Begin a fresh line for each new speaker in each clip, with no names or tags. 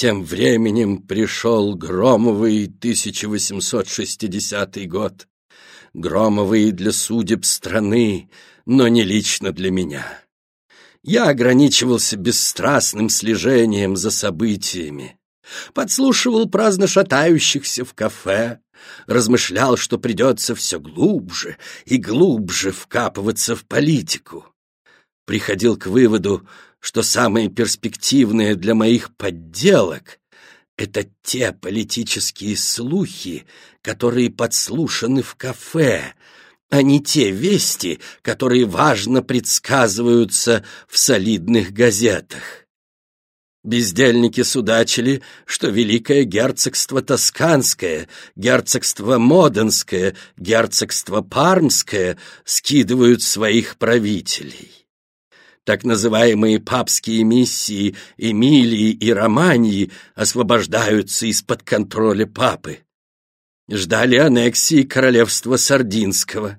Тем временем пришел громовый 1860 год. Громовый для судеб страны, но не лично для меня. Я ограничивался бесстрастным слежением за событиями, подслушивал праздно шатающихся в кафе, размышлял, что придется все глубже и глубже вкапываться в политику. Приходил к выводу, что самые перспективные для моих подделок — это те политические слухи, которые подслушаны в кафе, а не те вести, которые важно предсказываются в солидных газетах. Бездельники судачили, что Великое герцогство Тосканское, герцогство Моденское, герцогство Пармское скидывают своих правителей так называемые папские миссии Эмилии и Романии освобождаются из-под контроля папы. Ждали аннексии королевства Сардинского.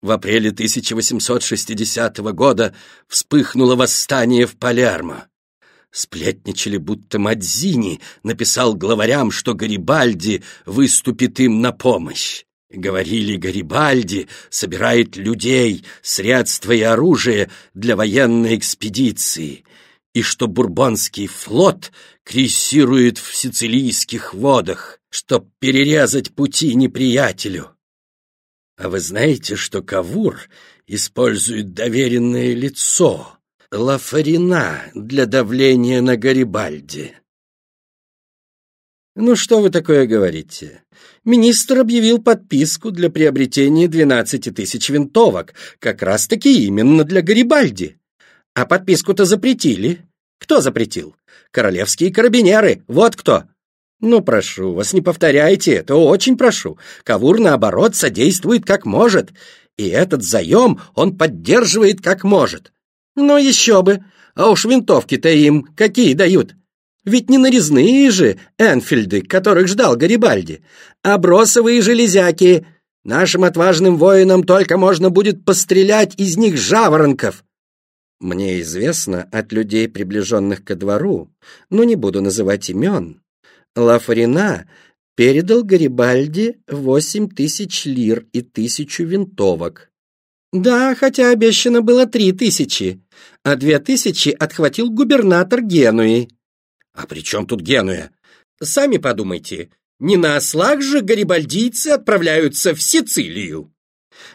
В апреле 1860 года вспыхнуло восстание в Палермо. Сплетничали, будто Мадзини написал главарям, что Гарибальди выступит им на помощь. Говорили, Гарибальди собирает людей, средства и оружие для военной экспедиции, и что бурбонский флот крейсирует в сицилийских водах, чтоб перерезать пути неприятелю. А вы знаете, что Кавур использует доверенное лицо, Лафарина, для давления на Гарибальди?
Ну что вы такое говорите? Министр объявил подписку для приобретения 12 тысяч винтовок, как раз-таки именно для Гарибальди. А подписку-то запретили. Кто запретил? Королевские карабинеры, вот кто. Ну, прошу вас, не повторяйте это, очень прошу. Кавур, наоборот, содействует как может, и этот заем он поддерживает как может. Но еще бы, а уж винтовки-то им какие дают? Ведь не нарезные же Энфильды, которых ждал Гарибальди, а бросовые железяки. Нашим отважным воинам только можно будет пострелять из них жаворонков. Мне известно от людей, приближенных ко двору, но не буду называть имен. Лафарина передал Гарибальди восемь тысяч лир и тысячу винтовок. Да, хотя обещано было три тысячи, а две тысячи отхватил губернатор Генуи. А при чем тут Генуя? Сами подумайте, не на ослах же гарибальдийцы отправляются в Сицилию.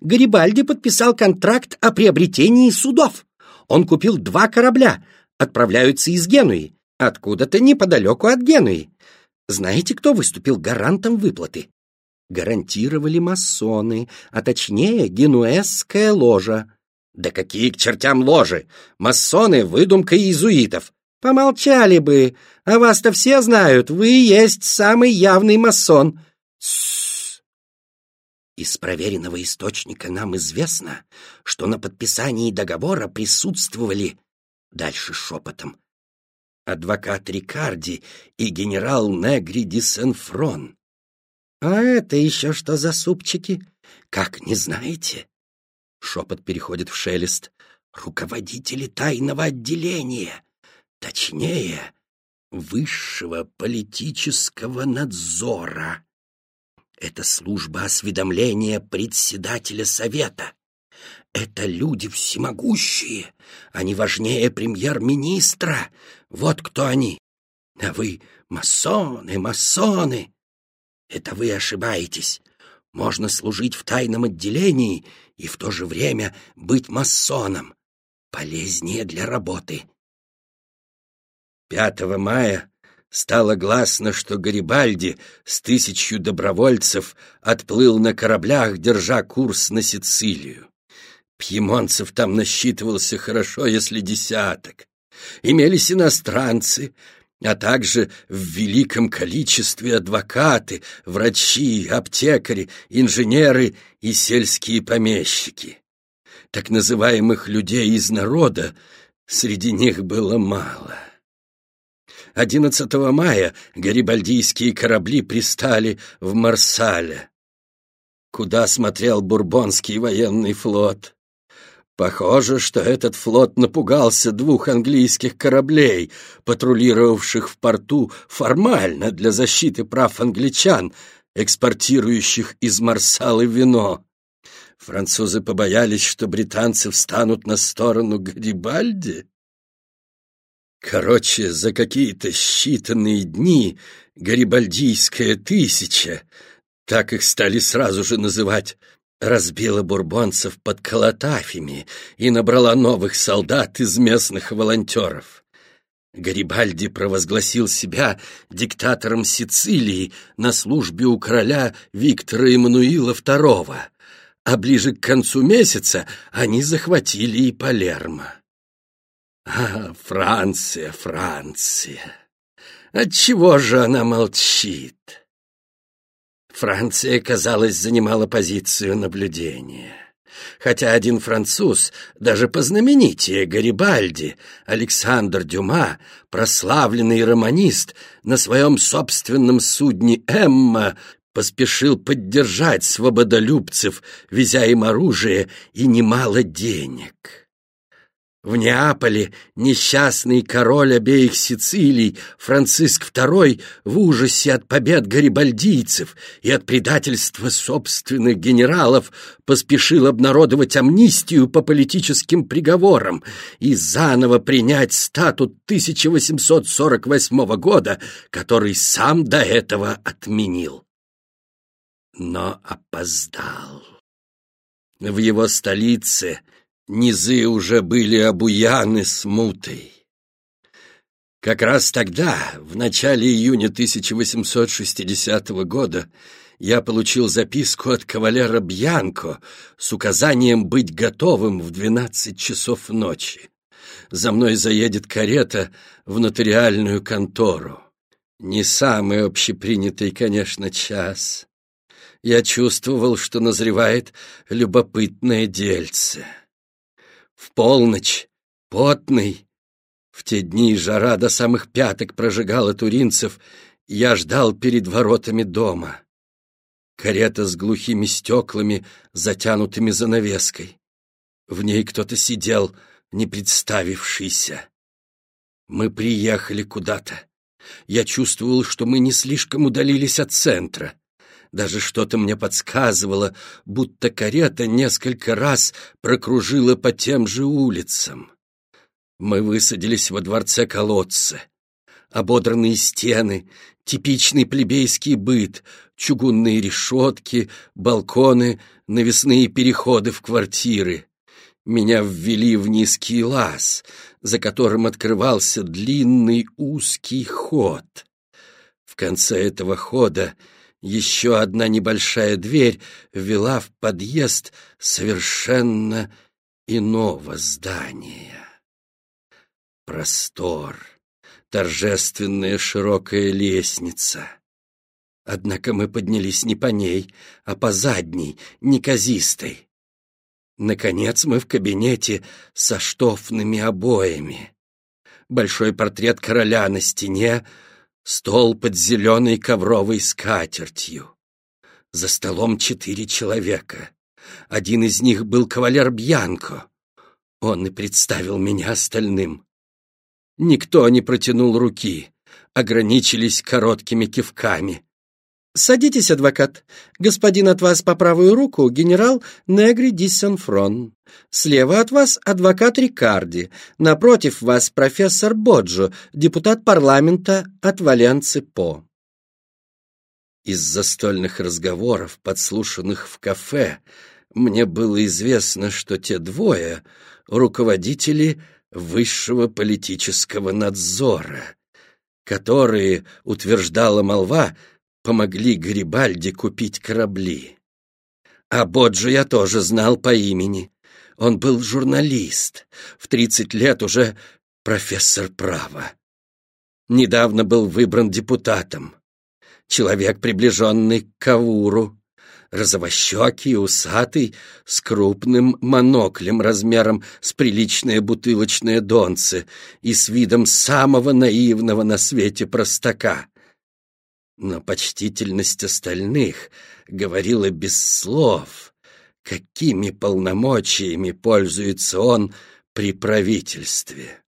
Гарибальди подписал контракт о приобретении судов. Он купил два корабля, отправляются из Генуи, откуда-то неподалеку от Генуи. Знаете, кто выступил гарантом выплаты? Гарантировали масоны, а точнее генуэзская ложа. Да какие к чертям ложи! Масоны — выдумка иезуитов. Помолчали бы, а вас-то все знают, вы есть самый явный масон. Тссс. Из проверенного источника нам известно, что на подписании договора присутствовали, дальше шепотом, адвокат Рикарди и генерал Негри ди Сен-Фрон. А это еще что за супчики? Как не знаете? Шепот переходит в шелест. Руководители тайного отделения точнее, высшего политического надзора. Это служба осведомления председателя совета. Это люди всемогущие, они важнее премьер-министра. Вот кто они. А вы масоны, масоны. Это вы ошибаетесь. Можно служить в тайном отделении и в то же время быть масоном. Полезнее для работы. 5 мая стало гласно, что Гарибальди с тысячью добровольцев отплыл на кораблях, держа курс на Сицилию. Пьемонцев там насчитывался хорошо, если десяток. Имелись иностранцы, а также в великом количестве адвокаты, врачи, аптекари, инженеры и сельские помещики. Так называемых людей из народа среди них было мало. 11 мая гарибальдийские корабли пристали в Марсале. Куда смотрел Бурбонский военный флот?
Похоже, что этот флот напугался двух английских кораблей, патрулировавших в порту формально для защиты прав англичан, экспортирующих из Марсалы вино. Французы побоялись, что британцы встанут на сторону Гарибальди. Короче, за какие-то считанные дни Гарибальдийская тысяча, так их стали сразу же называть, разбила бурбонцев под Калатафями и набрала новых солдат из местных волонтеров. Гарибальди провозгласил себя диктатором Сицилии на службе у короля Виктора Эммануила II, а ближе к концу месяца они захватили и Палермо. А, Франция, Франция! Отчего же она молчит? Франция, казалось, занимала позицию наблюдения. Хотя один француз, даже познаменитее Гарибальди, Александр Дюма, прославленный романист, на своем собственном судне «Эмма» поспешил поддержать свободолюбцев, везя им оружие и немало денег. В Неаполе несчастный король обеих Сицилий, Франциск II, в ужасе от побед гарибальдийцев и от предательства собственных генералов поспешил обнародовать амнистию по политическим приговорам и заново принять статут 1848 года, который сам до этого отменил. Но опоздал. В его столице Низы уже были обуяны смутой. Как раз тогда, в начале июня 1860 года, я получил записку от кавалера Бьянко с указанием быть готовым в двенадцать часов ночи. За мной заедет карета в нотариальную контору. Не самый общепринятый, конечно, час. Я чувствовал, что назревает любопытное дельце. В полночь, потный, в те дни жара до самых пяток прожигала туринцев, я ждал перед воротами дома. Карета с глухими стеклами, затянутыми занавеской. В ней кто-то сидел, не представившийся. Мы приехали куда-то. Я чувствовал, что мы не слишком удалились от центра. Даже что-то мне подсказывало, будто карета несколько раз прокружила по тем же улицам. Мы высадились во дворце колодца. Ободранные стены, типичный плебейский быт, чугунные решетки, балконы, навесные переходы в квартиры. Меня ввели в низкий лаз, за которым открывался длинный узкий ход. В конце этого хода еще одна небольшая дверь вела в подъезд совершенно иного здания. Простор, торжественная широкая лестница. Однако мы поднялись не по ней, а по задней, неказистой. Наконец мы в кабинете со штофными обоями. Большой портрет короля на стене — Стол под зеленой ковровой скатертью. За столом четыре человека. Один из них был кавалер Бьянко. Он и представил меня остальным. Никто не протянул руки, ограничились короткими кивками. «Садитесь, адвокат. Господин от вас по правую руку генерал Негри ди Санфрон. Слева от вас адвокат Рикарди. Напротив вас профессор Боджо, депутат парламента от Валенцы По». Из застольных разговоров, подслушанных в кафе, мне было известно, что те двое — руководители высшего политического надзора, которые, утверждала молва, помогли Гарибальди купить корабли. А Боджо я тоже знал по имени. Он был журналист, в тридцать лет уже профессор права. Недавно был выбран депутатом. Человек, приближенный к Кауру, розовощекий, усатый, с крупным моноклем размером с приличное бутылочное донце и с видом самого наивного на свете простака. Но почтительность остальных говорила без слов, какими полномочиями пользуется он при правительстве.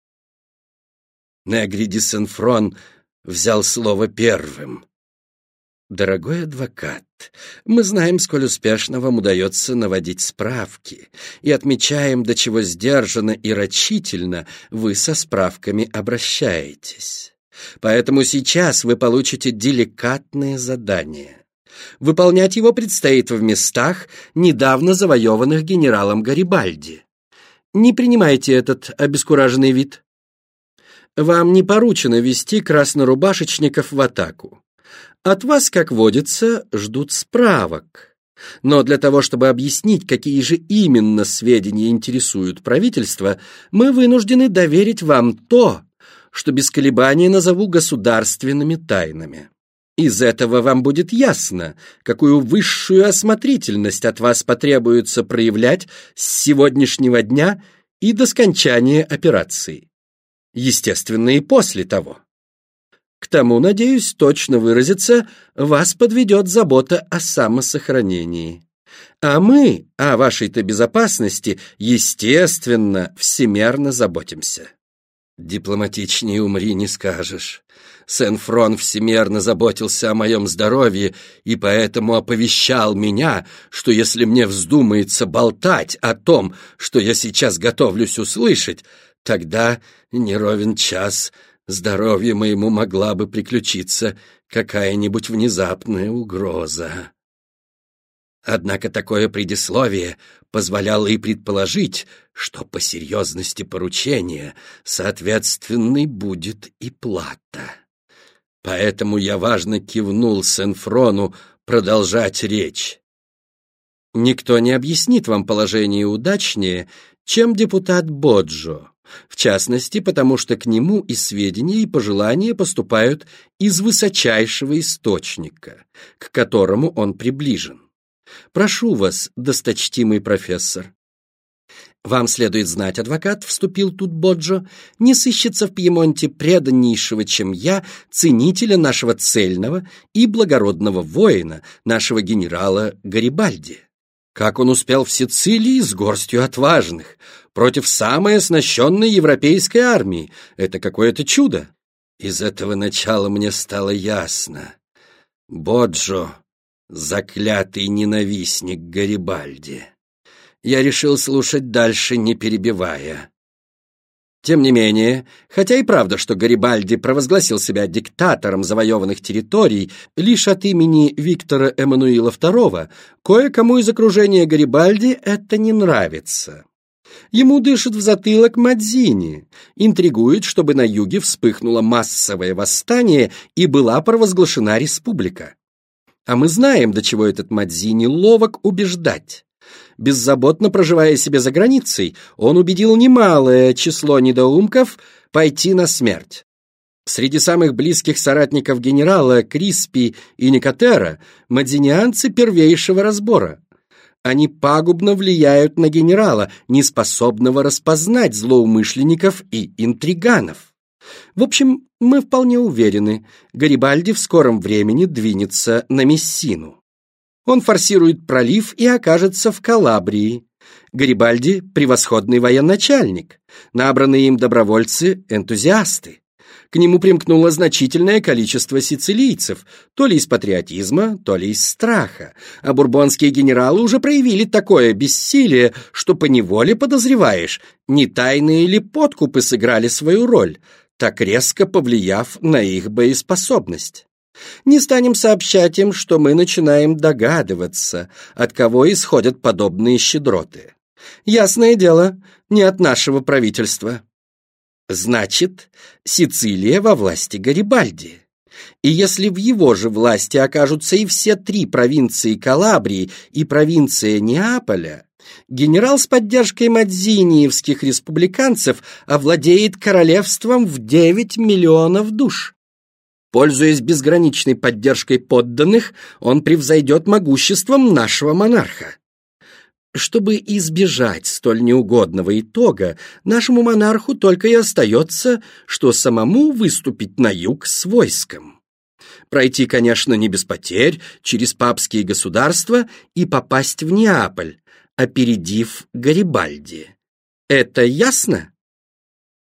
Негри де Сенфрон взял слово первым. «Дорогой адвокат, мы знаем, сколь успешно вам удается наводить справки, и отмечаем, до чего сдержанно и рачительно вы со справками обращаетесь. Поэтому сейчас вы получите деликатное задание. Выполнять его предстоит в местах, недавно завоеванных генералом Гарибальди. Не принимайте этот обескураженный вид. Вам не поручено вести краснорубашечников в атаку. От вас, как водится, ждут справок. Но для того, чтобы объяснить, какие же именно сведения интересуют правительство, мы вынуждены доверить вам то, что без колебаний назову государственными тайнами. Из этого вам будет ясно, какую высшую осмотрительность от вас потребуется проявлять с сегодняшнего дня и до скончания операции. Естественно, и после того. К тому, надеюсь, точно выразиться, вас подведет забота о самосохранении. А мы о вашей-то безопасности, естественно, всемерно заботимся. Дипломатичнее умри не скажешь. Сен-Фрон всемерно заботился о моем здоровье и поэтому оповещал меня, что если мне вздумается болтать о том, что я сейчас готовлюсь услышать, тогда не ровен час здоровью моему могла бы приключиться какая-нибудь внезапная угроза. Однако такое предисловие позволяло и предположить, что по серьезности поручения соответственной будет и плата. Поэтому я важно кивнул Сенфрону продолжать речь. Никто не объяснит вам положение удачнее, чем депутат Боджо. В частности, потому что к нему и сведения, и пожелания поступают из высочайшего источника, к которому он приближен. Прошу вас, досточтимый профессор. Вам следует знать, адвокат, вступил тут Боджо, не сыщется в Пьемонте преданнейшего, чем я, ценителя нашего цельного и благородного воина, нашего генерала Гарибальди. Как он успел в Сицилии с горстью отважных, против самой оснащенной европейской армии. Это какое-то чудо. Из этого начала мне стало ясно. Боджо — заклятый ненавистник Гарибальди. Я решил слушать дальше, не перебивая. Тем не менее, хотя и правда, что Гарибальди провозгласил себя диктатором завоеванных территорий лишь от имени Виктора Эммануила II, кое-кому из окружения Гарибальди это не нравится. Ему дышит в затылок Мадзини, интригует, чтобы на юге вспыхнуло массовое восстание и была провозглашена республика. А мы знаем, до чего этот Мадзини ловок убеждать. Беззаботно проживая себе за границей, он убедил немалое число недоумков пойти на смерть. Среди самых близких соратников генерала Криспи и Никотера мадзинианцы первейшего разбора. Они пагубно влияют на генерала, неспособного распознать злоумышленников и интриганов. В общем, мы вполне уверены, Гарибальди в скором времени двинется на Мессину. Он форсирует пролив и окажется в Калабрии. Гарибальди – превосходный военачальник. Набранные им добровольцы – энтузиасты. К нему примкнуло значительное количество сицилийцев, то ли из патриотизма, то ли из страха. А бурбонские генералы уже проявили такое бессилие, что поневоле подозреваешь, не тайные ли подкупы сыграли свою роль, так резко повлияв на их боеспособность. Не станем сообщать им, что мы начинаем догадываться, от кого исходят подобные щедроты. Ясное дело, не от нашего правительства. Значит, Сицилия во власти Гарибальди. И если в его же власти окажутся и все три провинции Калабрии и провинция Неаполя, генерал с поддержкой мадзиниевских республиканцев овладеет королевством в 9 миллионов душ. Пользуясь безграничной поддержкой подданных, он превзойдет могуществом нашего монарха. Чтобы избежать столь неугодного итога, нашему монарху только и остается, что самому выступить на юг с войском. Пройти, конечно, не без потерь, через папские государства и попасть в Неаполь,
опередив Гарибальди. Это ясно?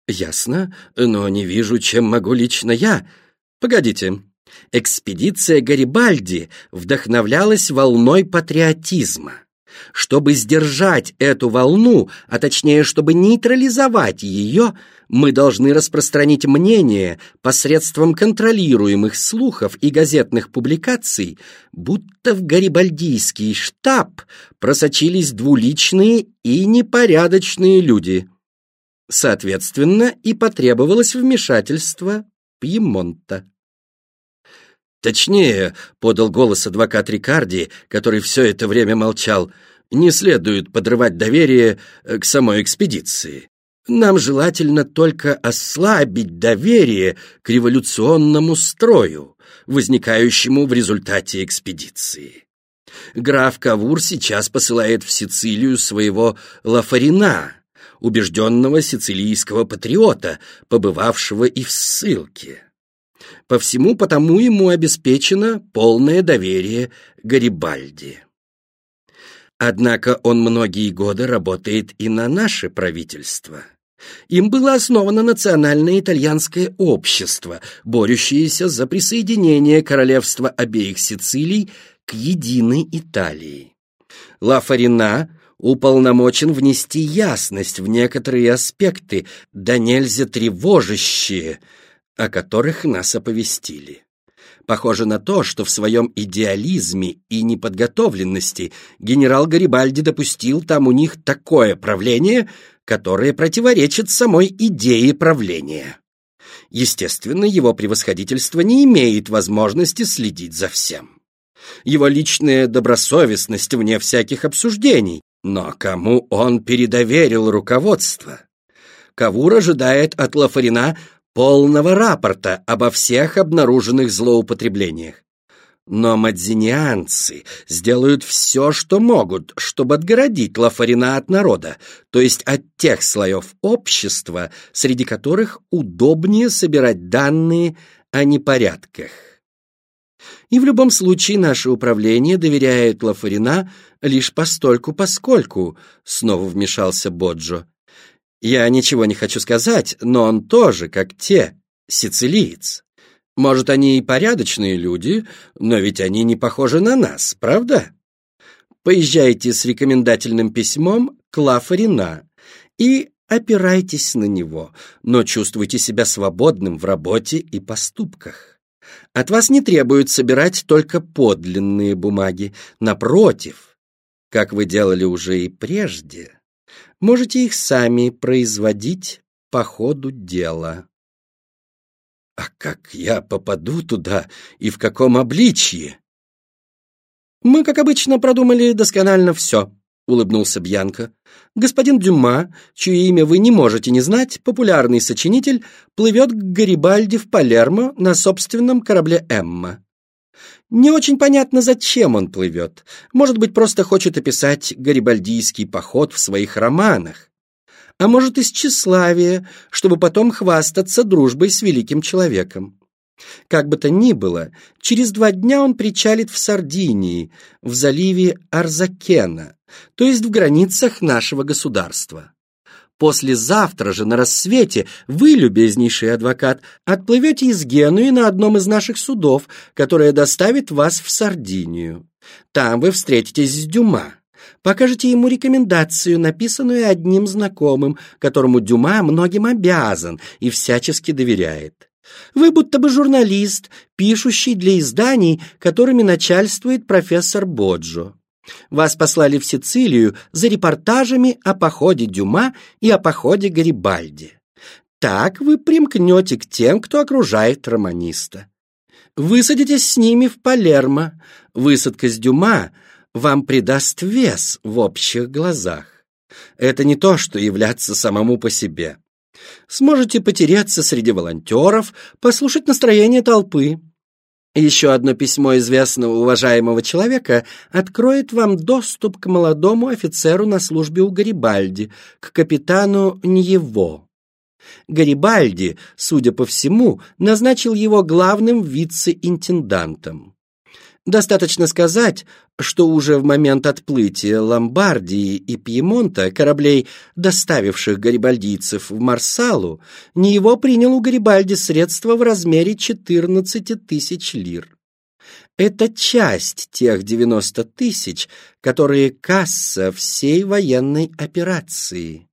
Ясно, но не вижу, чем могу лично я. Погодите. Экспедиция Гарибальди вдохновлялась волной патриотизма. Чтобы сдержать эту волну, а точнее, чтобы нейтрализовать ее, мы должны распространить мнение посредством контролируемых слухов и газетных публикаций, будто в гарибальдийский штаб просочились двуличные и непорядочные люди. Соответственно, и потребовалось вмешательство Пьемонта.
Точнее, подал голос адвокат Рикарди, который все это время молчал, не следует подрывать доверие э, к самой экспедиции. Нам желательно только ослабить доверие к революционному строю, возникающему в результате экспедиции. Граф Кавур сейчас посылает в Сицилию своего Лафарина, убежденного сицилийского патриота, побывавшего и в ссылке. По всему потому ему обеспечено полное доверие Гарибальди. Однако он многие годы работает и на наше правительство. Им было основано национальное итальянское общество, борющееся за присоединение королевства обеих Сицилий к единой Италии. Ла Фарина уполномочен внести ясность в некоторые аспекты, да нельзя тревожащие, о которых нас оповестили. Похоже на то, что в своем идеализме и неподготовленности генерал Гарибальди допустил там у них такое правление, которое противоречит самой идее правления. Естественно, его превосходительство не имеет возможности следить за всем. Его личная добросовестность вне всяких обсуждений, но кому он передоверил руководство? Кавур ожидает от Лафарина полного рапорта обо всех обнаруженных злоупотреблениях. Но мадзинианцы сделают все, что могут, чтобы отгородить Лафарина от народа, то есть от тех слоев общества, среди которых удобнее собирать данные о непорядках. И в любом случае наше управление доверяет Лафарина лишь постольку-поскольку, снова вмешался Боджо. Я ничего не хочу сказать, но он тоже, как те, сицилиец. Может, они и порядочные люди, но ведь они не похожи на нас, правда? Поезжайте с рекомендательным письмом к Лафарина и опирайтесь на него, но чувствуйте себя свободным в работе и поступках. От вас не требуют собирать только подлинные бумаги. Напротив, как вы делали уже и прежде, можете их сами производить по ходу дела. А как я попаду туда и в каком обличье? Мы, как обычно, продумали досконально все, улыбнулся Бьянко. Господин Дюма, чье имя вы не можете не знать, популярный сочинитель, плывет к Гарибальди в Палермо на собственном корабле «Эмма». Не очень понятно, зачем он плывет. Может быть, просто хочет описать гарибальдийский поход в своих романах. А может, из тщеславия, чтобы потом хвастаться дружбой с великим человеком. Как бы то ни было, через два дня он причалит в Сардинии, в заливе Арзакена, то есть в границах нашего государства. Послезавтра же на рассвете вы, любезнейший адвокат, отплывете из Генуи на одном из наших судов, которое доставит вас в Сардинию. Там вы встретитесь с Дюма. Покажете ему рекомендацию, написанную одним знакомым, которому Дюма многим обязан и всячески доверяет. Вы будто бы журналист, пишущий для изданий, которыми начальствует профессор Боджо. Вас послали в Сицилию за репортажами о походе Дюма и о походе Гарибальди. Так вы примкнете к тем, кто окружает романиста. Высадитесь с ними в Палермо. Высадка с Дюма вам придаст вес в общих глазах. Это не то, что являться самому по себе. Сможете потеряться среди волонтеров, послушать настроение толпы. Еще одно письмо известного уважаемого человека откроет вам доступ к молодому офицеру на службе у Гарибальди, к капитану Ньево. Гарибальди, судя по всему, назначил его главным вице-интендантом.
Достаточно сказать, что уже в момент отплытия Ломбардии и Пьемонта кораблей, доставивших гарибальдийцев в Марсалу, не его принял у Гарибальди средства в размере 14 тысяч лир. Это часть тех 90 тысяч, которые касса всей военной операции.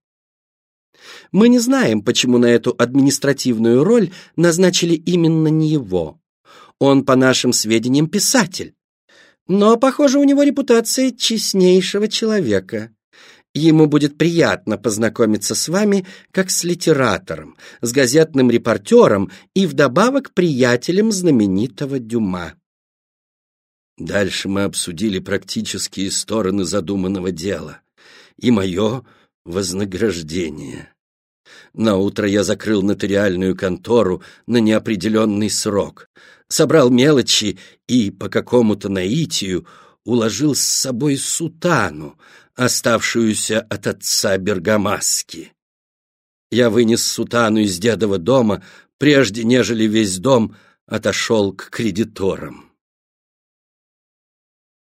Мы не знаем, почему на эту административную роль назначили именно не его. Он, по нашим сведениям, писатель. Но, похоже, у него репутация честнейшего человека. Ему будет приятно познакомиться с вами как с литератором, с газетным репортером и вдобавок приятелем знаменитого Дюма.
Дальше мы обсудили практические стороны задуманного дела и мое вознаграждение. На утро я закрыл нотариальную контору на неопределенный срок, собрал мелочи и по какому-то наитию уложил с собой сутану, оставшуюся от отца Бергамаски. Я вынес сутану из дедова дома, прежде нежели весь дом отошел к кредиторам.